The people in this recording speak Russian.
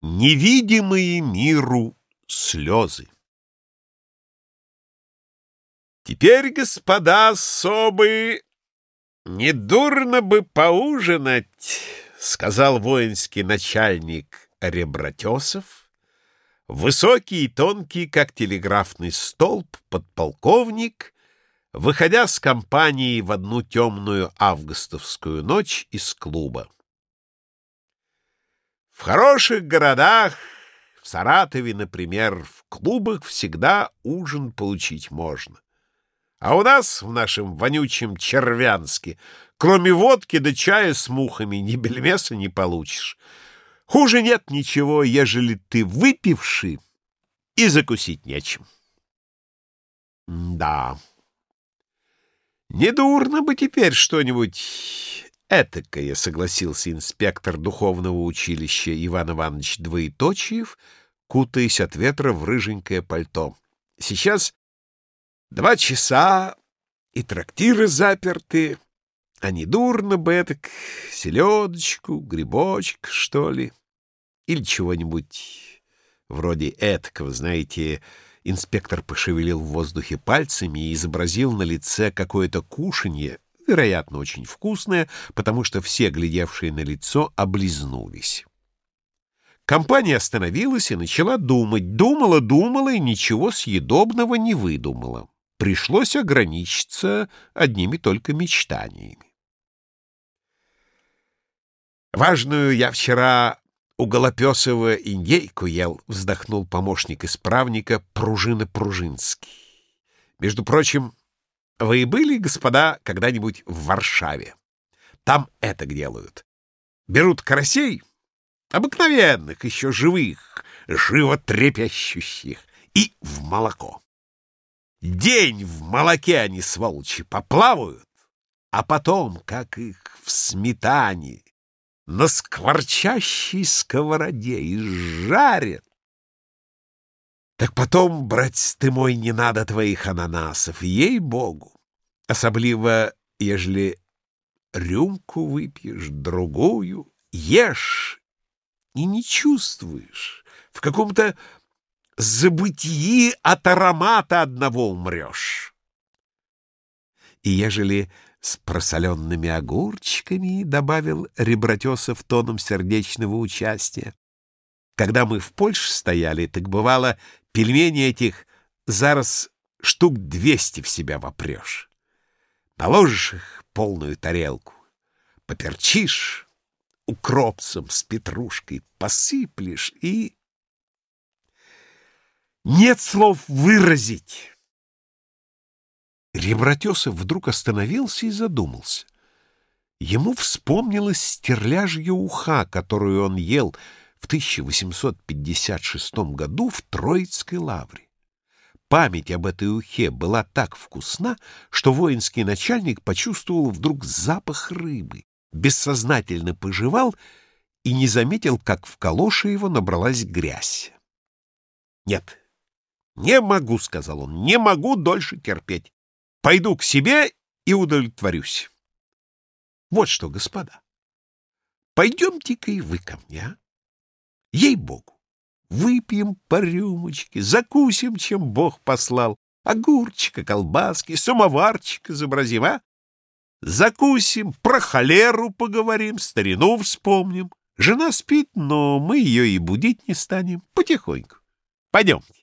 Невидимые миру слезы. Теперь, господа особы, недурно бы поужинать, сказал воинский начальник Ребратесов, высокий и тонкий, как телеграфный столб, подполковник, выходя с компанией в одну темную августовскую ночь из клуба. В хороших городах, в Саратове, например, в клубах всегда ужин получить можно. А у нас, в нашем вонючем Червянске, кроме водки да чая с мухами, ни бельмеса не получишь. Хуже нет ничего, ежели ты выпивший и закусить нечем. Да. Недурно бы теперь что-нибудь этакое, — согласился инспектор духовного училища Иван Иванович Двоеточиев, кутаясь от ветра в рыженькое пальто. Сейчас два часа, и трактиры заперты, а не дурно бы этак селедочку, грибочек, что ли, или чего-нибудь вроде этакого, знаете, Инспектор пошевелил в воздухе пальцами и изобразил на лице какое-то кушанье, вероятно, очень вкусное, потому что все, глядевшие на лицо, облизнулись. Компания остановилась и начала думать. Думала, думала и ничего съедобного не выдумала. Пришлось ограничиться одними только мечтаниями. Важную я вчера у Голопесова индейку ел, вздохнул помощник исправника Пружина Пружинский. Между прочим, вы были, господа, когда-нибудь в Варшаве? Там это делают. Берут карасей, обыкновенных, еще живых, животрепещущих, и в молоко. День в молоке они, сволочи, поплавают, а потом, как их в сметане, на скворчащей сковороде и жарят. Так потом, брать ты мой, не надо твоих ананасов, ей-богу. Особливо, ежели рюмку выпьешь, другую, ешь и не чувствуешь. В каком-то забытии от аромата одного умрешь. И ежели с просоленными огурчиками, — добавил Ребратесов тоном сердечного участия, когда мы в Польше стояли, так бывало, пельмени этих зараз штук двести в себя вопрешь. Наложишь их полную тарелку, поперчишь укропцем с петрушкой, посыплешь и... Нет слов выразить. Ребратесов вдруг остановился и задумался. Ему вспомнилась стерляжья уха, которую он ел в 1856 году в Троицкой лавре. Память об этой ухе была так вкусна, что воинский начальник почувствовал вдруг запах рыбы, бессознательно пожевал и не заметил, как в калоше его набралась грязь. «Нет, не могу», — сказал он, — «не могу дольше терпеть. Пойду к себе и удовлетворюсь». Вот что, господа, пойдемте-ка и вы ко мне, а? Ей-богу, выпьем по рюмочке, закусим, чем Бог послал, огурчика, колбаски, самоварчик изобразим, а? Закусим, про холеру поговорим, старину вспомним. Жена спит, но мы ее и будить не станем, потихоньку. Пойдемте.